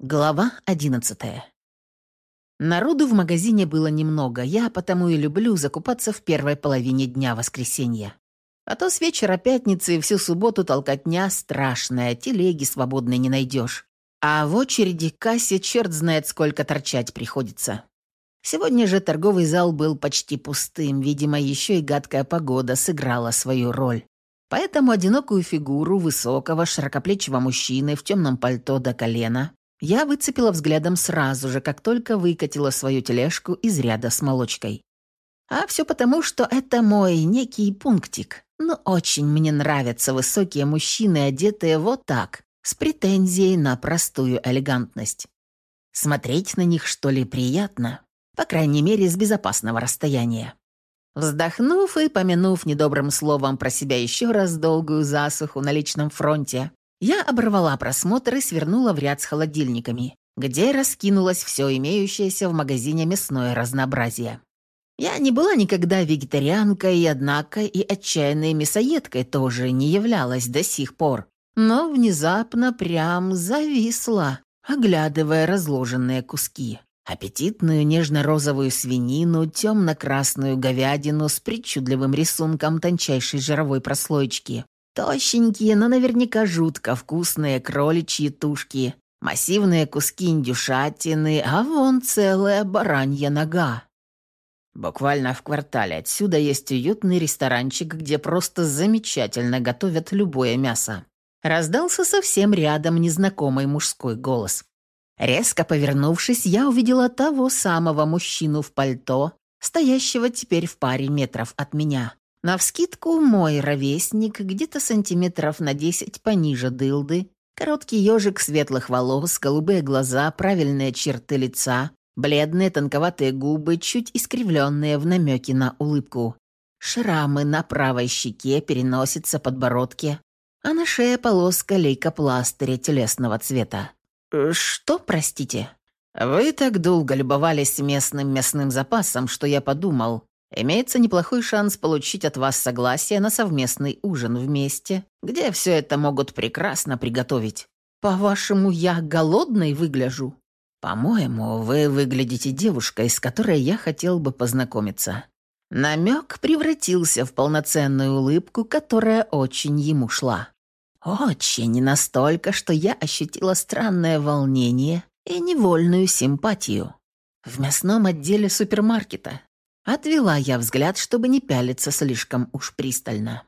Глава одиннадцатая. Народу в магазине было немного, я потому и люблю закупаться в первой половине дня воскресенья. А то с вечера пятницы и всю субботу толкотня страшная, телеги свободной не найдешь. А в очереди к кассе черт знает сколько торчать приходится. Сегодня же торговый зал был почти пустым, видимо, еще и гадкая погода сыграла свою роль. Поэтому одинокую фигуру высокого, широкоплечего мужчины в темном пальто до колена я выцепила взглядом сразу же, как только выкатила свою тележку из ряда с молочкой. А все потому, что это мой некий пунктик. Но очень мне нравятся высокие мужчины, одетые вот так, с претензией на простую элегантность. Смотреть на них, что ли, приятно? По крайней мере, с безопасного расстояния. Вздохнув и помянув недобрым словом про себя еще раз долгую засуху на личном фронте, я оборвала просмотр и свернула в ряд с холодильниками, где раскинулось все имеющееся в магазине мясное разнообразие. Я не была никогда вегетарианкой, однако и отчаянной мясоедкой тоже не являлась до сих пор. Но внезапно прям зависла, оглядывая разложенные куски. Аппетитную нежно-розовую свинину, темно-красную говядину с причудливым рисунком тончайшей жировой прослоечки, Тощенькие, но наверняка жутко вкусные кроличьи тушки, массивные куски индюшатины, а вон целая баранья нога. Буквально в квартале отсюда есть уютный ресторанчик, где просто замечательно готовят любое мясо. Раздался совсем рядом незнакомый мужской голос. Резко повернувшись, я увидела того самого мужчину в пальто, стоящего теперь в паре метров от меня. Навскидку мой ровесник, где-то сантиметров на десять пониже дылды, короткий ежик светлых волос, голубые глаза, правильные черты лица, бледные тонковатые губы, чуть искривленные в намеке на улыбку, шрамы на правой щеке, переносица, подбородке, а на шее полоска лейкопластыря телесного цвета. «Э, «Что, простите?» «Вы так долго любовались местным мясным запасом, что я подумал, Имеется неплохой шанс получить от вас согласие на совместный ужин вместе, где все это могут прекрасно приготовить. По-вашему, я голодной выгляжу? По-моему, вы выглядите девушкой, с которой я хотел бы познакомиться. Намек превратился в полноценную улыбку, которая очень ему шла. Очень настолько, что я ощутила странное волнение и невольную симпатию. В мясном отделе супермаркета Отвела я взгляд, чтобы не пялиться слишком уж пристально.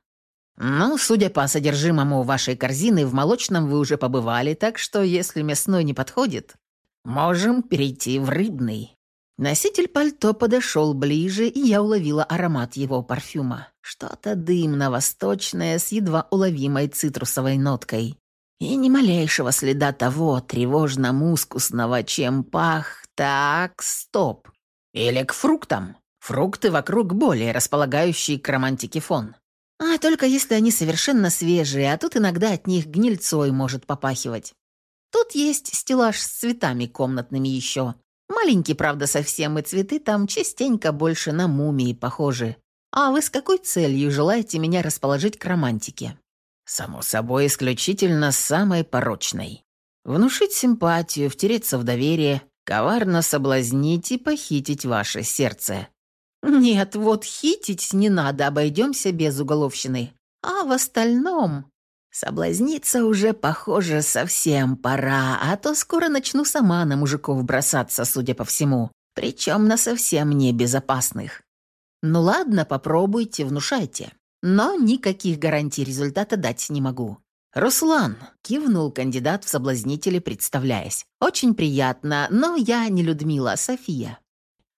«Ну, судя по содержимому вашей корзины, в молочном вы уже побывали, так что если мясной не подходит, можем перейти в рыбный». Носитель пальто подошел ближе, и я уловила аромат его парфюма. Что-то дымно-восточное с едва уловимой цитрусовой ноткой. И ни малейшего следа того тревожно-мускусного, чем пах. Так, стоп. Или к фруктам. Фрукты вокруг более располагающий к романтике фон. А только если они совершенно свежие, а тут иногда от них гнильцой может попахивать. Тут есть стеллаж с цветами комнатными еще. Маленький, правда, совсем, и цветы там частенько больше на мумии похожи. А вы с какой целью желаете меня расположить к романтике? Само собой, исключительно самой порочной. Внушить симпатию, втереться в доверие, коварно соблазнить и похитить ваше сердце. «Нет, вот хитить не надо, обойдемся без уголовщины. А в остальном...» «Соблазниться уже, похоже, совсем пора, а то скоро начну сама на мужиков бросаться, судя по всему, причем на совсем небезопасных. Ну ладно, попробуйте, внушайте. Но никаких гарантий результата дать не могу». «Руслан», — кивнул кандидат в соблазнители, представляясь. «Очень приятно, но я не Людмила, а София».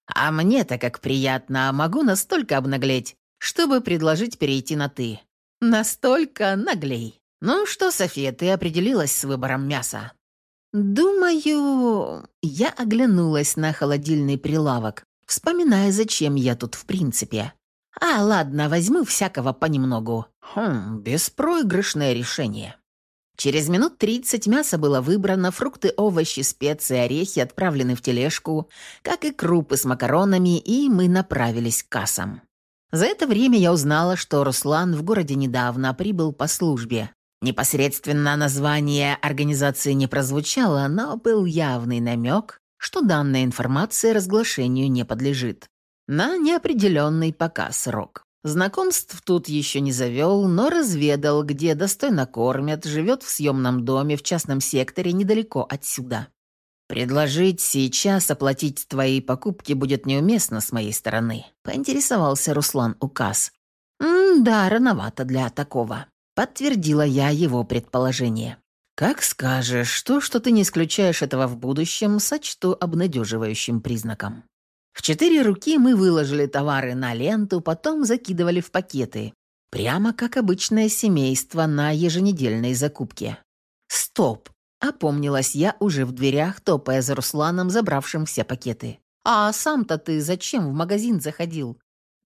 А мне-то как приятно, могу настолько обнаглеть, чтобы предложить перейти на «ты». Настолько наглей. Ну что, София, ты определилась с выбором мяса? Думаю, я оглянулась на холодильный прилавок, вспоминая, зачем я тут в принципе. А, ладно, возьму всякого понемногу. Хм, беспроигрышное решение. Через минут тридцать мясо было выбрано, фрукты, овощи, специи, орехи отправлены в тележку, как и крупы с макаронами, и мы направились к кассам. За это время я узнала, что Руслан в городе недавно прибыл по службе, Непосредственно название организации не прозвучало, но был явный намек, что данная информация разглашению не подлежит. На неопределенный пока срок. Знакомств тут еще не завел, но разведал, где достойно кормят, живет в съемном доме в частном секторе недалеко отсюда. «Предложить сейчас оплатить твои покупки будет неуместно с моей стороны», — поинтересовался Руслан Указ. «Да, рановато для такого», — подтвердила я его предположение. «Как скажешь, то, что ты не исключаешь этого в будущем, сочту обнадеживающим признаком». В четыре руки мы выложили товары на ленту, потом закидывали в пакеты, прямо как обычное семейство на еженедельной закупке. «Стоп!» — опомнилась я уже в дверях, топая за Русланом, забравшим все пакеты. «А сам-то ты зачем в магазин заходил?»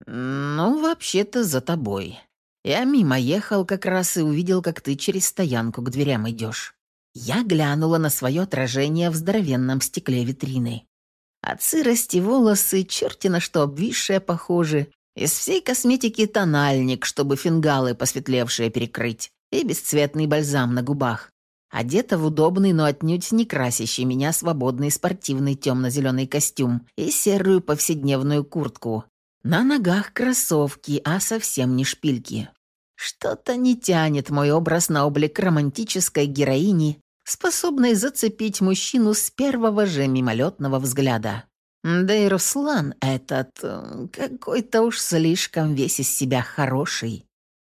«Ну, вообще-то за тобой. Я мимо ехал как раз и увидел, как ты через стоянку к дверям идешь. Я глянула на свое отражение в здоровенном стекле витрины. От сырости волосы, черти на что обвисшие похожи, из всей косметики тональник, чтобы фингалы посветлевшие перекрыть, и бесцветный бальзам на губах. Одета в удобный, но отнюдь не красящий меня свободный спортивный темно-зеленый костюм и серую повседневную куртку. На ногах кроссовки, а совсем не шпильки. Что-то не тянет мой образ на облик романтической героини, способной зацепить мужчину с первого же мимолетного взгляда. Да и Руслан этот э, какой-то уж слишком весь из себя хороший.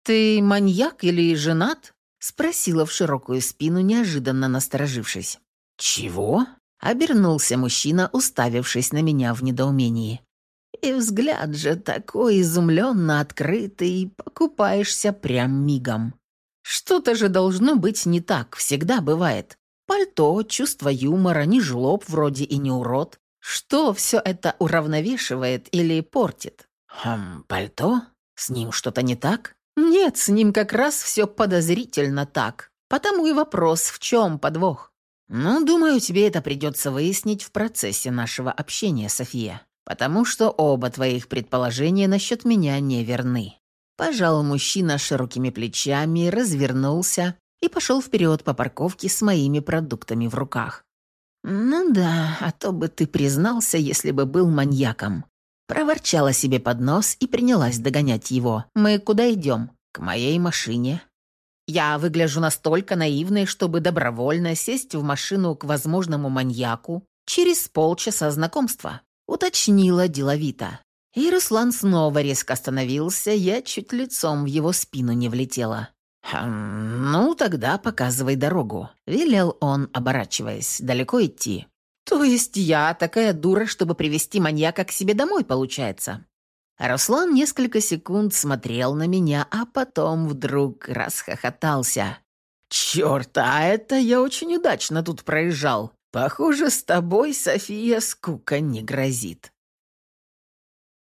«Ты маньяк или женат?» — спросила в широкую спину, неожиданно насторожившись. «Чего?» — обернулся мужчина, уставившись на меня в недоумении. И взгляд же такой изумленно открытый, покупаешься прям мигом. Что-то же должно быть не так, всегда бывает. Пальто, чувство юмора, не жлоб вроде и не урод. Что все это уравновешивает или портит? Хм, пальто? С ним что-то не так? Нет, с ним как раз все подозрительно так. Потому и вопрос, в чем подвох? Ну, думаю, тебе это придется выяснить в процессе нашего общения, София потому что оба твоих предположения насчет меня неверны». Пожал мужчина широкими плечами, развернулся и пошел вперед по парковке с моими продуктами в руках. «Ну да, а то бы ты признался, если бы был маньяком». Проворчала себе под нос и принялась догонять его. «Мы куда идем?» «К моей машине». Я выгляжу настолько наивной, чтобы добровольно сесть в машину к возможному маньяку через полчаса знакомства уточнила деловито. И Руслан снова резко остановился, я чуть лицом в его спину не влетела. «Хм, «Ну, тогда показывай дорогу», — велел он, оборачиваясь. «Далеко идти?» «То есть я такая дура, чтобы привести маньяка к себе домой, получается?» Руслан несколько секунд смотрел на меня, а потом вдруг расхохотался. «Чёрт, а это я очень удачно тут проезжал. Похоже, с тобой, София, скука не грозит.